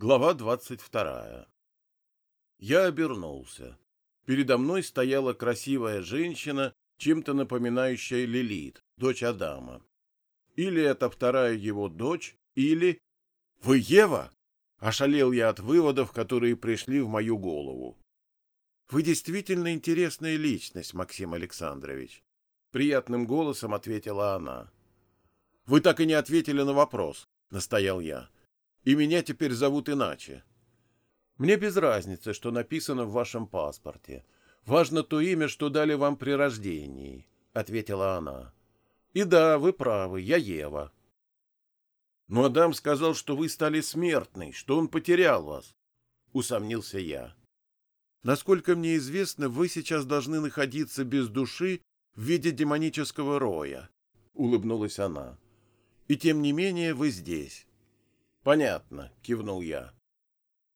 Глава двадцать вторая. Я обернулся. Передо мной стояла красивая женщина, чем-то напоминающая Лилит, дочь Адама. Или это вторая его дочь, или... «Вы Ева?» — ошалел я от выводов, которые пришли в мою голову. «Вы действительно интересная личность, Максим Александрович», — приятным голосом ответила она. «Вы так и не ответили на вопрос», — настоял я и меня теперь зовут иначе. Мне без разницы, что написано в вашем паспорте. Важно то имя, что дали вам при рождении, — ответила она. И да, вы правы, я Ева. Но Адам сказал, что вы стали смертной, что он потерял вас, — усомнился я. Насколько мне известно, вы сейчас должны находиться без души в виде демонического роя, — улыбнулась она. И тем не менее вы здесь. Понятно, кивнул я.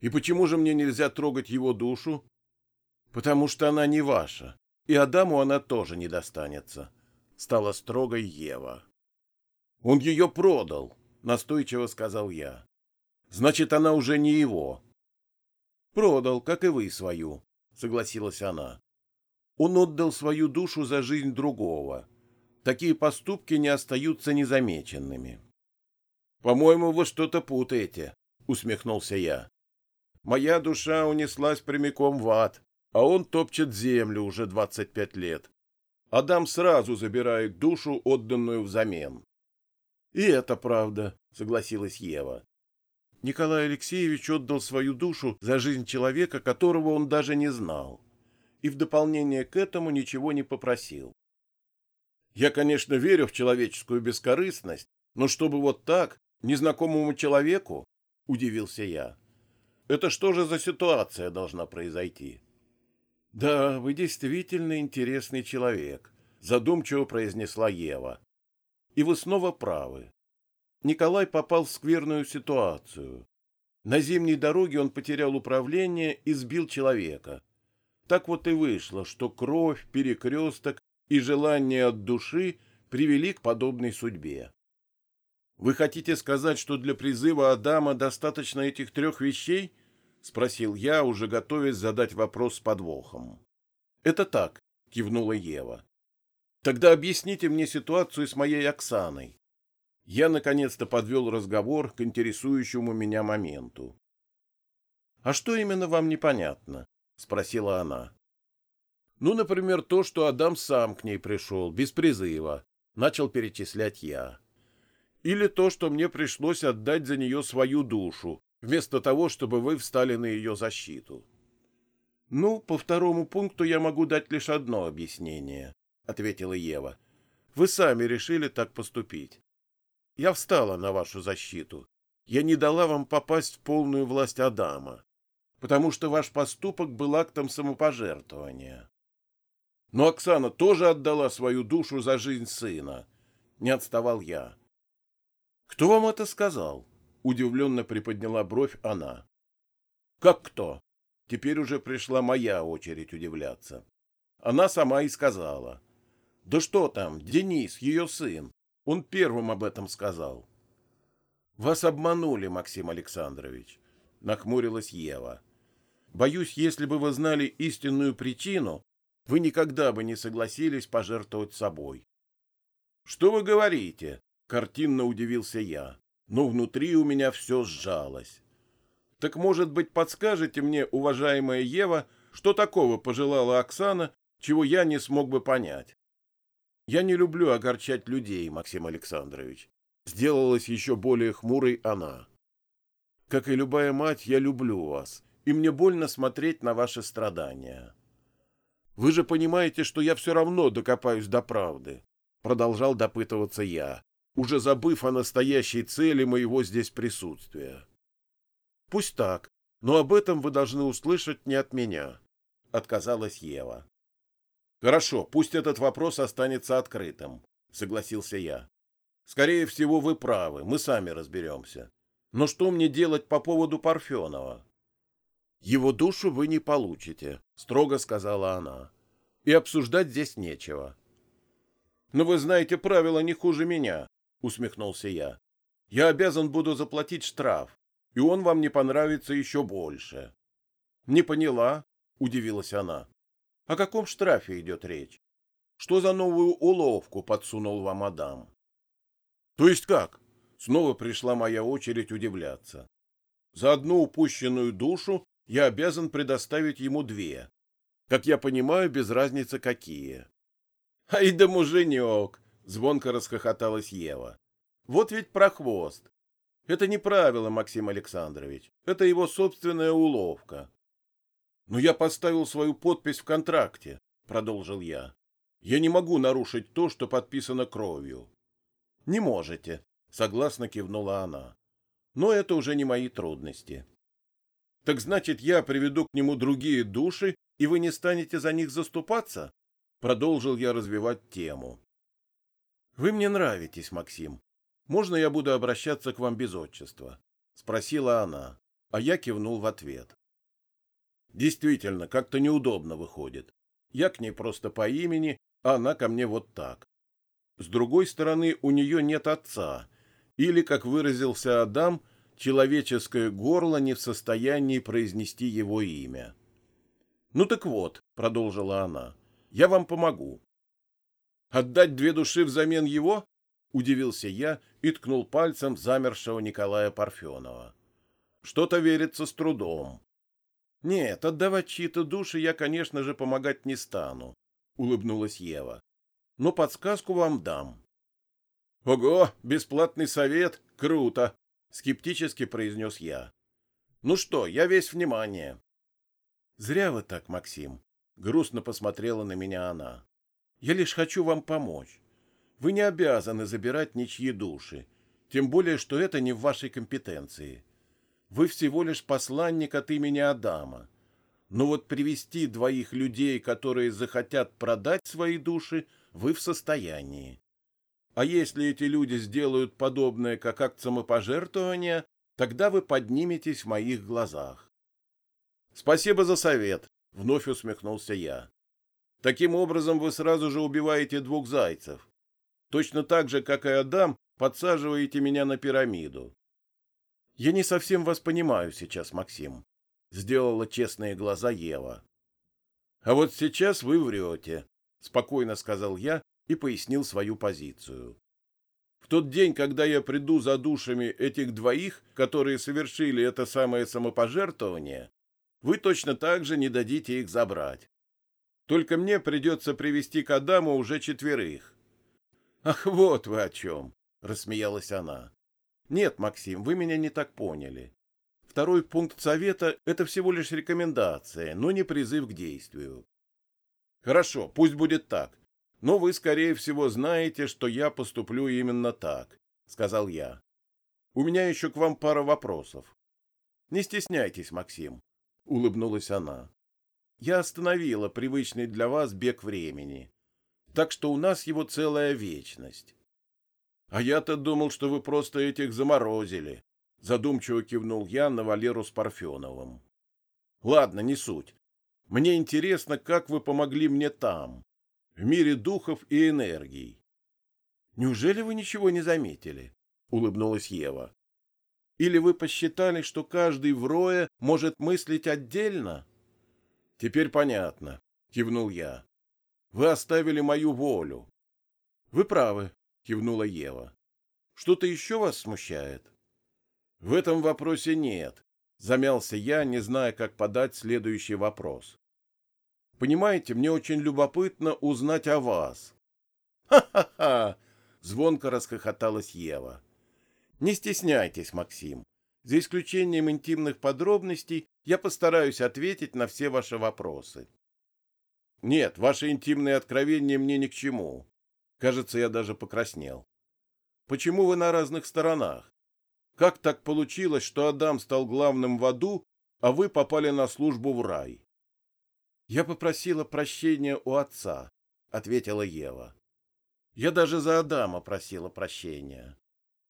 И почему же мне нельзя трогать его душу? Потому что она не ваша, и Адаму она тоже не достанется, стала строгой Ева. Он ее продал, настойчиво сказал я. Значит, она уже не его. Продал, как и вы свою, согласилась она. Он отдал свою душу за жизнь другого. Такие поступки не остаются незамеченными. «По-моему, вы что-то путаете», — усмехнулся я. «Моя душа унеслась прямиком в ад, а он топчет землю уже двадцать пять лет. Адам сразу забирает душу, отданную взамен». «И это правда», — согласилась Ева. Николай Алексеевич отдал свою душу за жизнь человека, которого он даже не знал, и в дополнение к этому ничего не попросил. Я, конечно, верю в человеческую бескорыстность, но чтобы вот так, Незнакомому человеку? — удивился я. — Это что же за ситуация должна произойти? — Да, вы действительно интересный человек, — задумчиво произнесла Ева. — И вы снова правы. Николай попал в скверную ситуацию. На зимней дороге он потерял управление и сбил человека. Так вот и вышло, что кровь, перекресток и желание от души привели к подобной судьбе. Вы хотите сказать, что для призыва Адама достаточно этих трех вещей? Спросил я, уже готовясь задать вопрос с подвохом. Это так, кивнула Ева. Тогда объясните мне ситуацию с моей Оксаной. Я наконец-то подвел разговор к интересующему меня моменту. «А что именно вам непонятно?» — спросила она. «Ну, например, то, что Адам сам к ней пришел, без призыва», — начал перечислять я или то, что мне пришлось отдать за нее свою душу, вместо того, чтобы вы встали на ее защиту. — Ну, по второму пункту я могу дать лишь одно объяснение, — ответила Ева. — Вы сами решили так поступить. Я встала на вашу защиту. Я не дала вам попасть в полную власть Адама, потому что ваш поступок был актом самопожертвования. Но Оксана тоже отдала свою душу за жизнь сына. Не отставал я. «Кто вам это сказал?» — удивленно приподняла бровь она. «Как кто?» Теперь уже пришла моя очередь удивляться. Она сама и сказала. «Да что там, Денис, ее сын. Он первым об этом сказал». «Вас обманули, Максим Александрович», — нахмурилась Ева. «Боюсь, если бы вы знали истинную причину, вы никогда бы не согласились пожертвовать собой». «Что вы говорите?» Картинно удивился я, но внутри у меня все сжалось. Так, может быть, подскажете мне, уважаемая Ева, что такого пожелала Оксана, чего я не смог бы понять? Я не люблю огорчать людей, Максим Александрович. Сделалась еще более хмурой она. Как и любая мать, я люблю вас, и мне больно смотреть на ваши страдания. Вы же понимаете, что я все равно докопаюсь до правды, продолжал допытываться я, уже забыв о настоящей цели моего здесь присутствия. Пусть так, но об этом вы должны услышать не от меня, — отказалась Ева. Хорошо, пусть этот вопрос останется открытым, — согласился я. Скорее всего, вы правы, мы сами разберемся. Но что мне делать по поводу Парфенова? Его душу вы не получите, — строго сказала она. И обсуждать здесь нечего. Но вы знаете правила не хуже меня, — усмехнулся я. «Я обязан буду заплатить штраф. и он вам не понравится еще больше. — Не поняла, — удивилась она. — О каком штрафе идет речь? Что за новую уловку подсунул вам Адам? — То есть как? Снова пришла моя очередь удивляться. За одну упущенную душу я обязан предоставить ему две. Как я понимаю, без разницы какие. — Ай да муженек! — звонко расхохоталась Ева. — Вот ведь прохвост. Это не правило, Максим Александрович. Это его собственная уловка. — Но я поставил свою подпись в контракте, — продолжил я. Я не могу нарушить то, что подписано кровью. — Не можете, — согласно кивнула она. — Но это уже не мои трудности. — Так значит, я приведу к нему другие души, и вы не станете за них заступаться? Продолжил я развивать тему. — Вы мне нравитесь, Максим. Можно я буду обращаться к вам без отчества? — спросила она, а я кивнул в ответ. Действительно, как-то неудобно выходит. Я к ней просто по имени, а она ко мне вот так. С другой стороны, у нее нет отца, или, как выразился Адам, человеческое горло не в состоянии произнести его имя. «Ну так вот», — продолжила она, — «я вам помогу». «Отдать две души взамен его?» — удивился я и ткнул пальцем замершего Николая Парфенова. «Что-то верится с трудом». «Нет, отдавать чьи-то души я, конечно же, помогать не стану. — улыбнулась Ева. — Но подсказку вам дам. — Ого, бесплатный совет? Круто! — скептически произнес я. — Ну что, я весь внимание. — Зря вы так, Максим, — грустно посмотрела на меня она. — Я лишь хочу вам помочь. Вы не обязаны забирать ничьи души, тем более, что это не в вашей компетенции. Вы всего лишь посланник от имени Адама. Но вот привести двоих людей, которые захотят продать свои души, вы в состоянии. А если эти люди сделают подобное, как акт самопожертвования, тогда вы подниметесь в моих глазах. Спасибо за совет, вновь усмехнулся я. Таким образом вы сразу же убиваете двух зайцев. Точно так же, как и Адам, подсаживаете меня на пирамиду. Я не совсем вас понимаю сейчас, Максим сделала честные глаза Ева. А вот сейчас вы врете, спокойно сказал я и пояснил свою позицию. В тот день, когда я приду за душами этих двоих, которые совершили это самое самопожертвование, вы точно так же не дадите их забрать. Только мне придется привести к Адаму уже четверых. — Ах, вот вы о чем! — рассмеялась она. — Нет, Максим, вы меня не так поняли. Второй пункт совета – это всего лишь рекомендация, но не призыв к действию. Хорошо, пусть будет так. Но вы, скорее всего, знаете, что я поступлю именно так, сказал я. У меня еще к вам пара вопросов. Не стесняйтесь, Максим, улыбнулась она. Я остановила привычный для вас бег времени. Так что у нас его целая вечность. А я-то думал, что вы просто этих заморозили, Задумчиво кивнул я на Валеру с Парфеновым. Ладно, не суть. Мне интересно, как вы помогли мне там, в мире духов и энергий. Неужели вы ничего не заметили? Улыбнулась Ева. Или вы посчитали, что каждый в рое может мыслить отдельно? Теперь понятно, кивнул я. Вы оставили мою волю. Вы правы, кивнула Ева. Что-то еще вас смущает? В этом вопросе нет. Замялся я, не зная, как подать следующий вопрос. Понимаете, мне очень любопытно узнать о вас. Ха-ха-ха! Звонко расхохоталась Ева. Не стесняйтесь, Максим. За исключением интимных подробностей, я постараюсь ответить на все ваши вопросы. Нет, ваши интимные откровения мне ни к чему. Кажется, я даже покраснел. Почему вы на разных сторонах? Как так получилось, что Адам стал главным в аду, а вы попали на службу в рай? Я попросила прощения у отца, ответила Ева. Я даже за Адама просила прощения.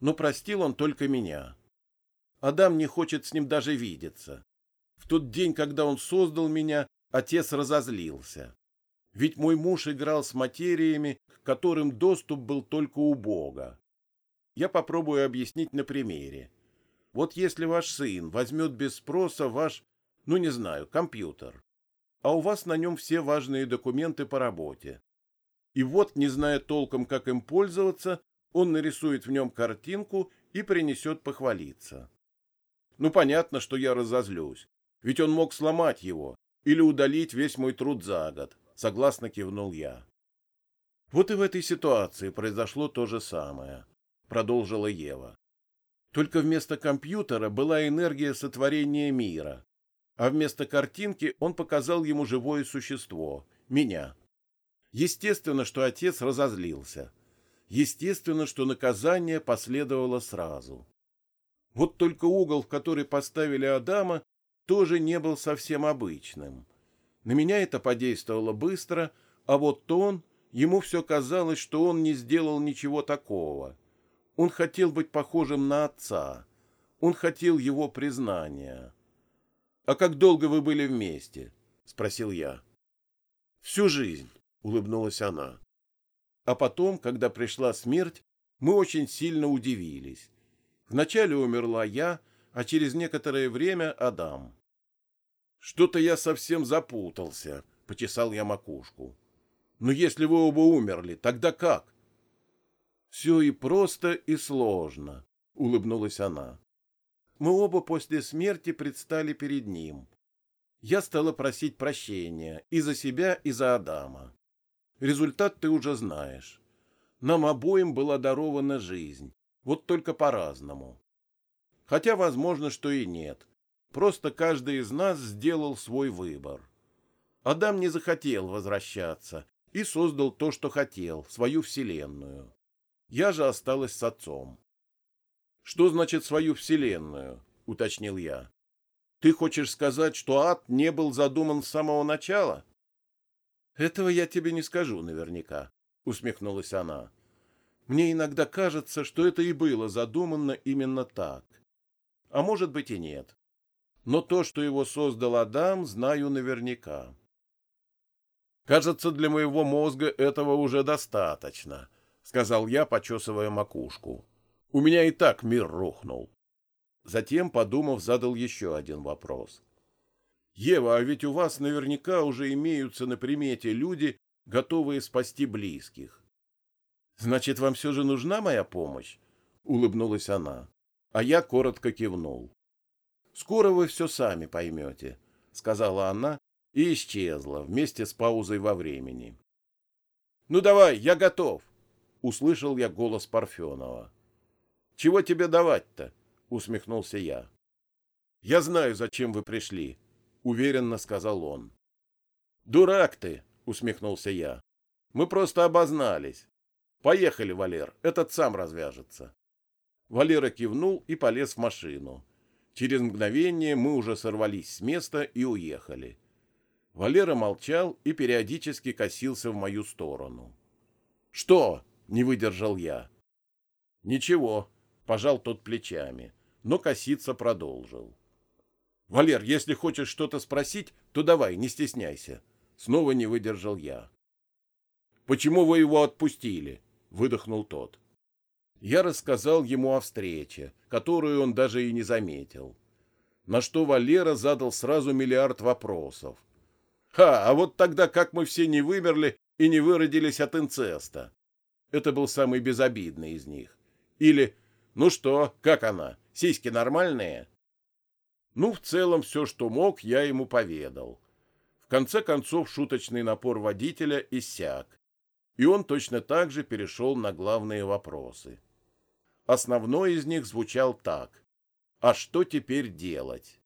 Но простил он только меня. Адам не хочет с ним даже видеться. В тот день, когда он создал меня, отец разозлился. Ведь мой муж играл с материями, к которым доступ был только у Бога. Я попробую объяснить на примере. вот если ваш сын возьмет без спроса ваш, ну не знаю, компьютер, а у вас на нем все важные документы по работе. И вот, не зная толком, как им пользоваться, он нарисует в нем картинку и принесет похвалиться. Ну, понятно, что я разозлюсь, ведь он мог сломать его или удалить весь мой труд за год, согласно кивнул я. Вот и в этой ситуации произошло то же самое, продолжила Ева. Только вместо компьютера была энергия сотворения мира, а вместо картинки он показал ему живое существо, меня. Естественно, что отец разозлился. Естественно, что наказание последовало сразу. Вот только угол, в который поставили Адама, тоже не был совсем обычным. На меня это подействовало быстро, а вот он, ему все казалось, что он не сделал ничего такого. Он хотел быть похожим на отца. Он хотел его признания. «А как долго вы были вместе?» — спросил я. «Всю жизнь», — улыбнулась она. А потом, когда пришла смерть, мы очень сильно удивились. Вначале умерла я, а через некоторое время Адам. «Что-то я совсем запутался», — почесал я макушку. «Но если вы оба умерли, тогда как?» «Все и просто, и сложно», — улыбнулась она. Мы оба после смерти предстали перед ним. Я стала просить прощения и за себя, и за Адама. Результат ты уже знаешь. Нам обоим была дарована жизнь, вот только по-разному. Хотя, возможно, что и нет. Просто каждый из нас сделал свой выбор. Адам не захотел возвращаться и создал то, что хотел, свою вселенную. Я же осталась с отцом. Что значит свою вселенную? уточнил я. Ты хочешь сказать, что ад не был задуман с самого начала? Этого я тебе не скажу наверняка, усмехнулась она. Мне иногда кажется, что это и было задумано именно так. А может быть и нет. Но то, что его создал Адам, знаю наверняка. Кажется, для моего мозга этого уже достаточно, сказал я, почесывая макушку. У меня и так мир рухнул. Затем, подумав, задал еще один вопрос. «Ева, а ведь у вас наверняка уже имеются на примете люди, готовые спасти близких. Значит, вам все же нужна моя помощь?» — улыбнулась она. А я коротко кивнул. «Скоро вы все сами поймете», — сказала она и исчезла вместе с паузой во времени. «Ну давай, я готов!» — услышал я голос Парфенова. Чего тебе давать-то? усмехнулся я. Я знаю, зачем вы пришли, уверенно сказал он. Дурак ты, усмехнулся я. Мы просто обознались. Поехали, Валер, этот сам развяжется. Валера кивнул и полез в машину. Через мгновение мы уже сорвались с места и уехали. Валера молчал и периодически косился в мою сторону. «Что?» — не выдержал я. «Ничего», Пожал тот плечами, но коситься продолжил. — Валер, если хочешь что-то спросить, то давай, не стесняйся. Снова не выдержал я. — Почему вы его отпустили? — выдохнул тот. Я рассказал ему о встрече, которую он даже и не заметил. На что Валера задал сразу миллиард вопросов. «Ха, а вот тогда как мы все не вымерли и не выродились от инцеста?» Это был самый безобидный из них. Или ну что, как она? Сиськи нормальные? Ну, в целом, все, что мог, я ему поведал. В конце концов, шуточный напор водителя иссяк, и он точно так же перешел на главные вопросы. Основной из них звучал так. А что теперь делать?